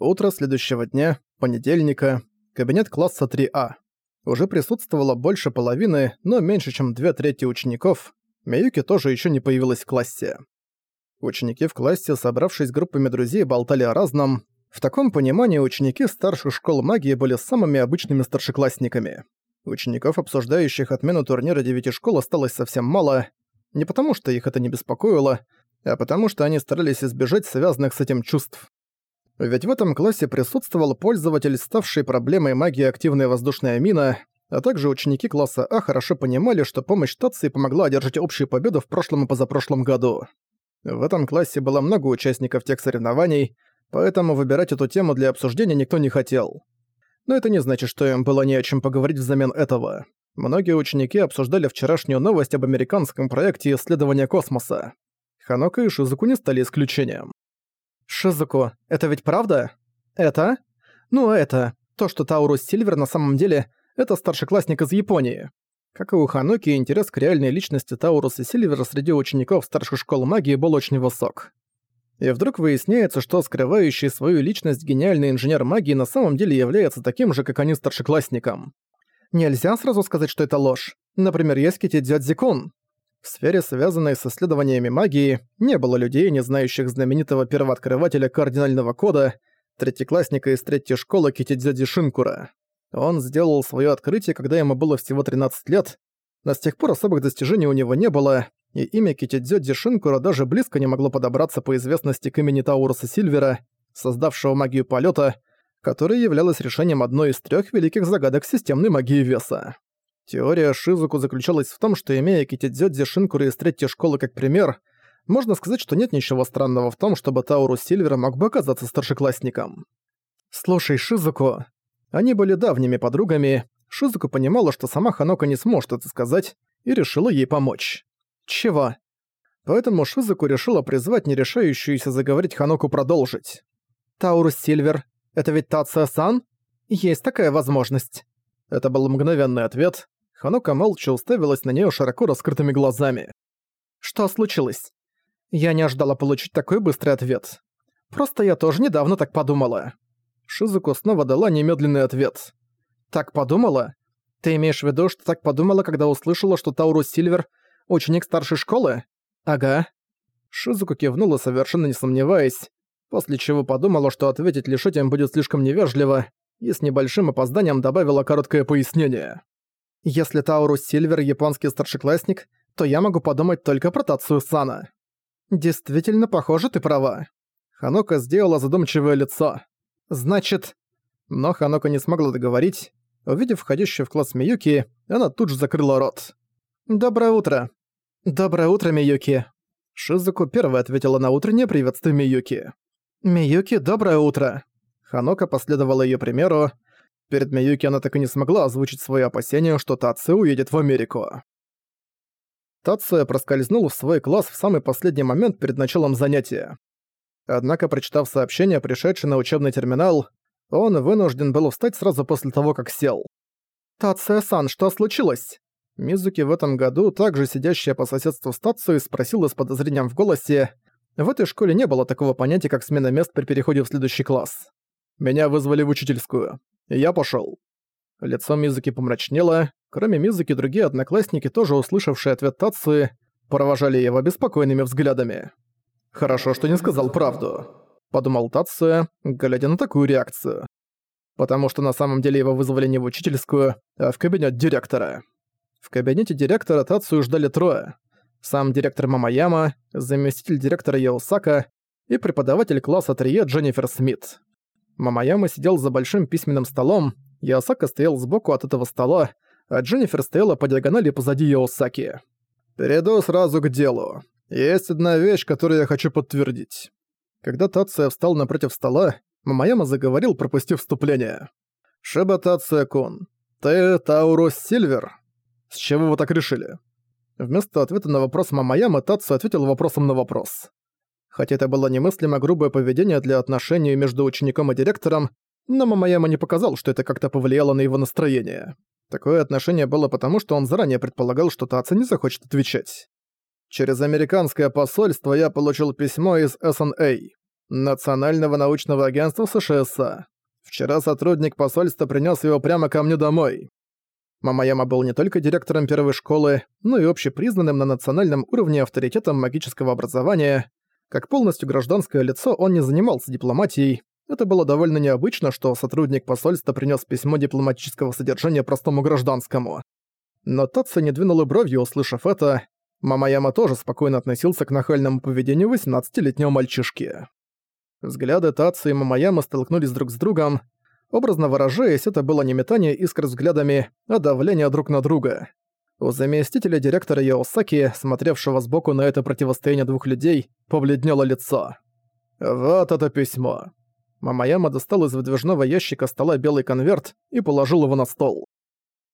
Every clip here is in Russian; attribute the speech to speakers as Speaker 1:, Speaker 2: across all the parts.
Speaker 1: Утро следующего дня, понедельника, кабинет класса 3А. Уже присутствовало больше половины, но меньше, чем две трети учеников. Миюки тоже еще не появилась в классе. Ученики в классе, собравшись группами друзей, болтали о разном. В таком понимании ученики старших школ магии были самыми обычными старшеклассниками. Учеников, обсуждающих отмену турнира девяти школ, осталось совсем мало. Не потому, что их это не беспокоило, а потому, что они старались избежать связанных с этим чувств. Ведь в этом классе присутствовал пользователь, ставший проблемой магии активная воздушная мина, а также ученики класса А хорошо понимали, что помощь Тации помогла одержать общую победу в прошлом и позапрошлом году. В этом классе было много участников тех соревнований, поэтому выбирать эту тему для обсуждения никто не хотел. Но это не значит, что им было не о чем поговорить взамен этого. Многие ученики обсуждали вчерашнюю новость об американском проекте исследования космоса. Ханока и Шизуку не стали исключением. «Шизуку, это ведь правда? Это? Ну, это. То, что Таурус Сильвер на самом деле — это старшеклассник из Японии». Как и у Ханоки, интерес к реальной личности Тауруса Сильвера среди учеников старших школ магии был очень высок. И вдруг выясняется, что скрывающий свою личность гениальный инженер магии на самом деле является таким же, как они старшеклассником. Нельзя сразу сказать, что это ложь. Например, есть Кити Дзядзикун. В сфере, связанной с исследованиями магии, не было людей, не знающих знаменитого первооткрывателя кардинального кода, третьеклассника из третьей школы Китидзяди Шинкура. Он сделал свое открытие, когда ему было всего 13 лет, но с тех пор особых достижений у него не было, и имя Китидзёдзи Шинкура даже близко не могло подобраться по известности к имени Тауруса Сильвера, создавшего магию полета, которая являлась решением одной из трех великих загадок системной магии веса. Теория Шизуку заключалась в том, что имея Китидзёдзи Шинкуры из третьей школы как пример, можно сказать, что нет ничего странного в том, чтобы Тауру Сильвера мог бы оказаться старшеклассником. «Слушай, Шизуку...» Они были давними подругами, Шизуку понимала, что сама Ханока не сможет это сказать, и решила ей помочь. «Чего?» Поэтому Шизуку решила призвать нерешающуюся заговорить Ханоку продолжить. «Таурус Сильвер, это ведь Тация-сан? Есть такая возможность». Это был мгновенный ответ, Ханока молча уставилась на неё широко раскрытыми глазами. «Что случилось?» Я не ожидала получить такой быстрый ответ. Просто я тоже недавно так подумала. Шизуку снова дала немедленный ответ. «Так подумала? Ты имеешь в виду, что так подумала, когда услышала, что Таурус Сильвер — ученик старшей школы?» «Ага». Шизуку кивнула, совершенно не сомневаясь, после чего подумала, что ответить лишь этим будет слишком невежливо, и с небольшим опозданием добавила короткое пояснение. Если Таурус Сильвер японский старшеклассник, то я могу подумать только про Тацию Сана. Действительно, похоже, ты права. Ханока сделала задумчивое лицо. Значит... Но Ханока не смогла договорить. Увидев входящую в класс Миюки, она тут же закрыла рот. «Доброе утро». «Доброе утро, Миюки». Шизуку первая ответила на утреннее приветствие Миюки. «Миюки, доброе утро». Ханока последовала её примеру, Перед Миюки она так и не смогла озвучить свои опасения, что Тация уедет в Америку. Тация проскользнул в свой класс в самый последний момент перед началом занятия. Однако, прочитав сообщение, пришедшее на учебный терминал, он вынужден был встать сразу после того, как сел. «Тация-сан, что случилось?» Мизуки в этом году, также сидящая по соседству с Тацией, спросила с подозрением в голосе. В этой школе не было такого понятия, как смена мест при переходе в следующий класс. Меня вызвали в учительскую. Я пошёл». Лицо Мизуки помрачнело. Кроме Мизуки, другие одноклассники, тоже услышавшие ответ Тации, провожали его беспокойными взглядами. «Хорошо, что не сказал правду», — подумал Тация, глядя на такую реакцию. Потому что на самом деле его вызвали не в учительскую, а в кабинет директора. В кабинете директора Тацию ждали трое. Сам директор Мамаяма, заместитель директора Яосака и преподаватель класса Трие Дженнифер Смит. Мамаяма сидел за большим письменным столом, Яосака стоял сбоку от этого стола, а Дженнифер стояла по диагонали позади Яосаки. «Перейду сразу к делу. Есть одна вещь, которую я хочу подтвердить». Когда Тация встал напротив стола, Мамаяма заговорил, пропустив вступление. «Шиба Тация-кун, ты Таурус Сильвер? С чего вы так решили?» Вместо ответа на вопрос Мамаяма Тацу ответил вопросом на вопрос. Хотя это было немыслимо грубое поведение для отношений между учеником и директором, но Мамаяма не показал, что это как-то повлияло на его настроение. Такое отношение было потому, что он заранее предполагал, что Таца не захочет отвечать. Через американское посольство я получил письмо из СНА. Национального научного агентства США. Вчера сотрудник посольства принес его прямо ко мне домой. Мамаяма был не только директором первой школы, но и общепризнанным на национальном уровне авторитетом магического образования. Как полностью гражданское лицо он не занимался дипломатией. Это было довольно необычно, что сотрудник посольства принес письмо дипломатического содержания простому гражданскому. Но Татсо не двинул и бровью, услышав это. Мамаяма тоже спокойно относился к нахальному поведению 18-летнего мальчишки. Взгляды Татсо и Мамаяма столкнулись друг с другом. Образно выражаясь, это было не метание искр взглядами, а давление друг на друга. У заместителя директора Яосаки, смотревшего сбоку на это противостояние двух людей, побледнело лицо. «Вот это письмо». Мамаяма достал из выдвижного ящика стола белый конверт и положил его на стол.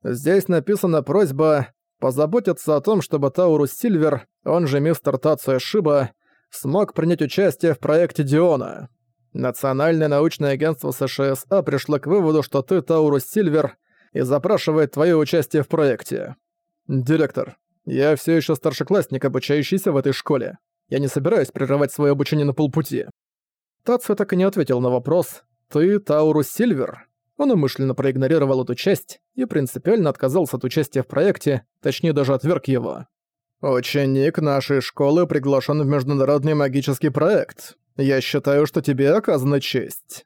Speaker 1: Здесь написана просьба позаботиться о том, чтобы Таурус Сильвер, он же мистер Тацуя Шиба, смог принять участие в проекте Диона. Национальное научное агентство США пришло к выводу, что ты Таурус Сильвер и запрашивает твое участие в проекте. Директор, я все еще старшеклассник, обучающийся в этой школе. Я не собираюсь прерывать свое обучение на полпути. Тацу так и не ответил на вопрос «Ты Таурус Сильвер?» Он умышленно проигнорировал эту часть и принципиально отказался от участия в проекте, точнее даже отверг его. «Ученик нашей школы приглашен в международный магический проект. Я считаю, что тебе оказана честь».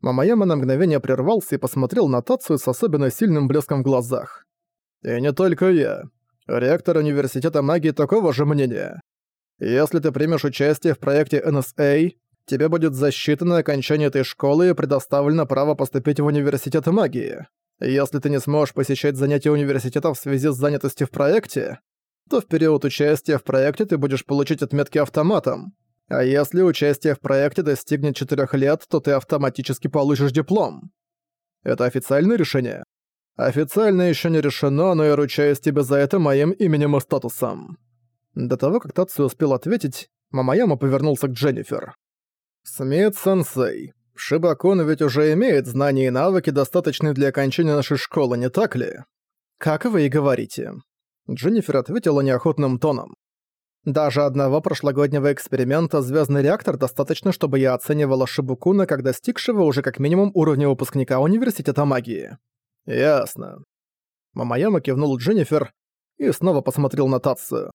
Speaker 1: Мамаяма на мгновение прервался и посмотрел на Тацию с особенно сильным блеском в глазах. «И не только я. Ректор университета магии такого же мнения. Если ты примешь участие в проекте NSA, тебе будет засчитано окончание этой школы и предоставлено право поступить в университет магии. Если ты не сможешь посещать занятия университета в связи с занятостью в проекте, то в период участия в проекте ты будешь получить отметки автоматом. А если участие в проекте достигнет 4 лет, то ты автоматически получишь диплом. Это официальное решение? Официально еще не решено, но я ручаюсь тебе за это моим именем и статусом. До того, как Татсу успел ответить, Мамаяма повернулся к Дженнифер. «Смит-сенсей, Шибакон ведь уже имеет знания и навыки, достаточные для окончания нашей школы, не так ли?» «Как вы и говорите», Дженнифер ответила неохотным тоном. «Даже одного прошлогоднего эксперимента «Звездный реактор» достаточно, чтобы я оценивала Шибукуна как достигшего уже как минимум уровня выпускника Университета магии». «Ясно». Мамаяма кивнул Дженнифер и снова посмотрел на Татсу.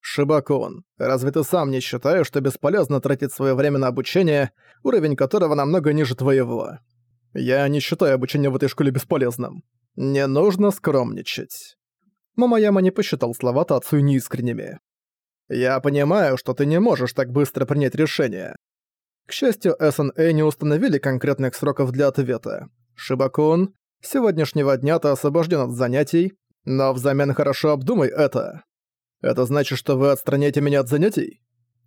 Speaker 1: «Шибакун, разве ты сам не считаешь, что бесполезно тратить свое время на обучение, уровень которого намного ниже твоего? Я не считаю обучение в этой школе бесполезным. Не нужно скромничать». Мамаяма не посчитал слова Тацию неискренними. «Я понимаю, что ты не можешь так быстро принять решение. К счастью, СНА не установили конкретных сроков для ответа. Шибакун, сегодняшнего дня ты освобожден от занятий, но взамен хорошо обдумай это. Это значит, что вы отстраняете меня от занятий?»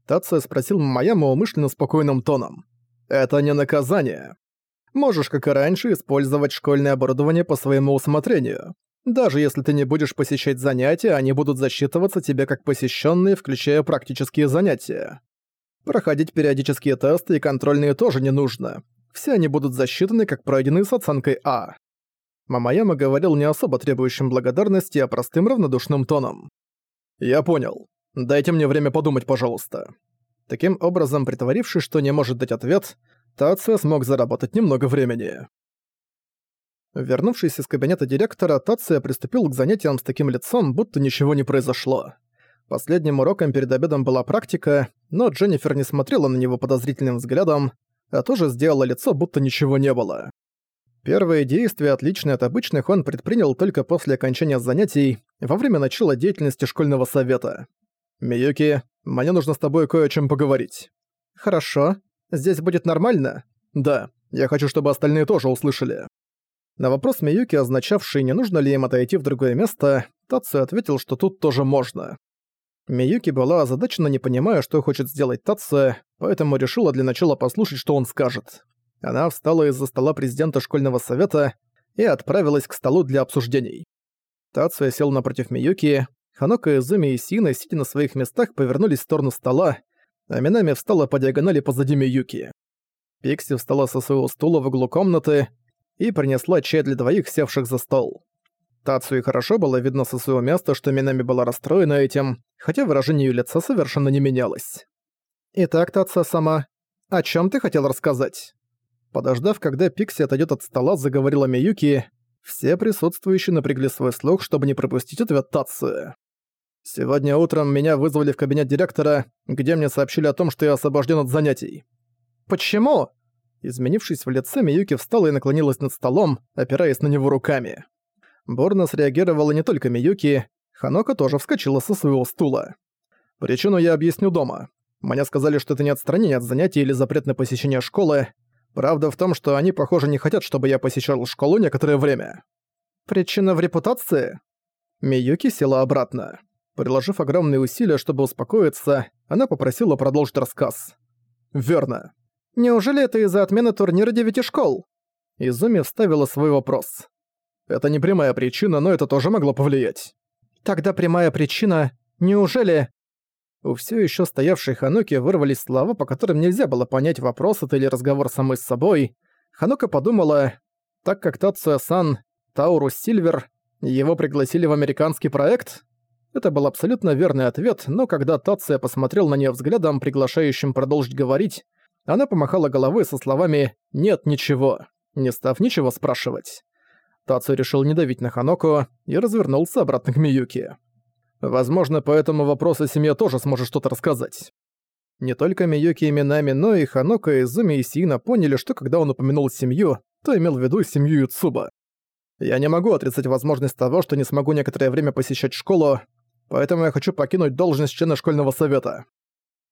Speaker 1: Тация спросил Мамаяма умышленно спокойным тоном. «Это не наказание. Можешь, как и раньше, использовать школьное оборудование по своему усмотрению. Даже если ты не будешь посещать занятия, они будут засчитываться тебе как посещенные, включая практические занятия. Проходить периодические тесты и контрольные тоже не нужно. Все они будут засчитаны как пройденные с оценкой А. Мамаяма говорил не особо требующим благодарности, а простым равнодушным тоном. «Я понял. Дайте мне время подумать, пожалуйста». Таким образом, притворившись, что не может дать ответ, Тация смог заработать немного времени. Вернувшись из кабинета директора, Тация приступил к занятиям с таким лицом, будто ничего не произошло. Последним уроком перед обедом была практика, но Дженнифер не смотрела на него подозрительным взглядом, а тоже сделала лицо, будто ничего не было. Первые действия, отличные от обычных, он предпринял только после окончания занятий, во время начала деятельности школьного совета. «Миюки, мне нужно с тобой кое о чем поговорить». «Хорошо. Здесь будет нормально?» «Да. Я хочу, чтобы остальные тоже услышали». На вопрос Миюки, означавший, не нужно ли им отойти в другое место, Тацу ответил, что тут тоже можно. Миюки была озадачена, не понимая, что хочет сделать Тацу, поэтому решила для начала послушать, что он скажет. Она встала из-за стола президента школьного совета и отправилась к столу для обсуждений. Тацуя сел напротив Миюки, Ханока, Изуми и Сина, сидя на своих местах, повернулись в сторону стола, а Минами встала по диагонали позади Миюки. Пикси встала со своего стула в углу комнаты и принесла чай для двоих, севших за стол. Тацуи хорошо было видно со своего места, что Минами была расстроена этим, хотя выражение её лица совершенно не менялось. «Итак, Тация сама, «О чем ты хотел рассказать?» Подождав, когда Пикси отойдет от стола, заговорила Миюки, все присутствующие напрягли свой слух, чтобы не пропустить ответ Татсу. «Сегодня утром меня вызвали в кабинет директора, где мне сообщили о том, что я освобожден от занятий». «Почему?» Изменившись в лице, Миюки встала и наклонилась над столом, опираясь на него руками. Борна среагировала не только Миюки, Ханока тоже вскочила со своего стула. «Причину я объясню дома. Мне сказали, что это не отстранение от занятий или запрет на посещение школы. Правда в том, что они, похоже, не хотят, чтобы я посещал школу некоторое время». «Причина в репутации?» Миюки села обратно. Приложив огромные усилия, чтобы успокоиться, она попросила продолжить рассказ. «Верно. Неужели это из-за отмены турнира девяти школ?» Изуми вставила свой вопрос. «Это не прямая причина, но это тоже могло повлиять». «Тогда прямая причина... Неужели...» У все еще стоявшей Хануки вырвались слова, по которым нельзя было понять, вопрос это или разговор самой с собой. Ханука подумала, так как Тацуя-сан, Таурус Сильвер, его пригласили в американский проект? Это был абсолютно верный ответ, но когда Тация посмотрел на нее взглядом, приглашающим продолжить говорить, она помахала головой со словами «нет ничего», не став ничего спрашивать. Тацу решил не давить на Ханоку и развернулся обратно к Миюке. Возможно, по этому вопросу семья тоже сможет что-то рассказать. Не только Миюки и Минами, но и Ханока, Изуми и Сиина поняли, что когда он упомянул семью, то имел в виду семью Юцуба. Я не могу отрицать возможность того, что не смогу некоторое время посещать школу, поэтому я хочу покинуть должность члена школьного совета.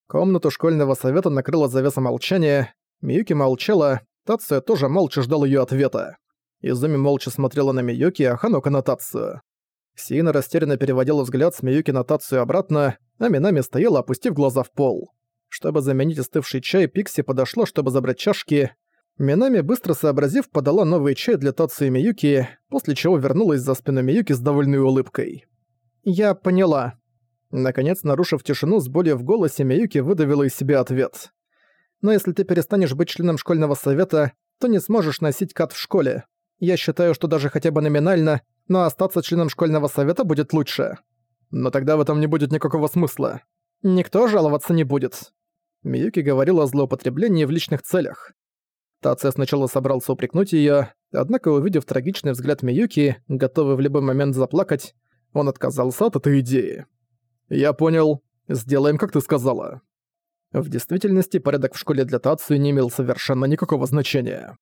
Speaker 1: Комнату школьного совета накрыла завеса молчания, Миюки молчала, Тация тоже молча ждал её ответа. Изуми молча смотрела на Миюки, а Ханока на Тацию. Сиина растерянно переводила взгляд с Миюки на Тацию обратно, а Минами стояла, опустив глаза в пол. Чтобы заменить остывший чай, Пикси подошла, чтобы забрать чашки. Минами, быстро сообразив, подала новый чай для Тацию Миюки, после чего вернулась за спину Миюки с довольной улыбкой. «Я поняла». Наконец, нарушив тишину, с болью в голосе, Миюки выдавила из себя ответ. «Но если ты перестанешь быть членом школьного совета, то не сможешь носить кат в школе. Я считаю, что даже хотя бы номинально но остаться членом школьного совета будет лучше. Но тогда в этом не будет никакого смысла. Никто жаловаться не будет. Миюки говорила о злоупотреблении в личных целях. Тация сначала собрался упрекнуть её, однако, увидев трагичный взгляд Миюки, готовый в любой момент заплакать, он отказался от этой идеи. «Я понял. Сделаем, как ты сказала». В действительности, порядок в школе для Тацию не имел совершенно никакого значения.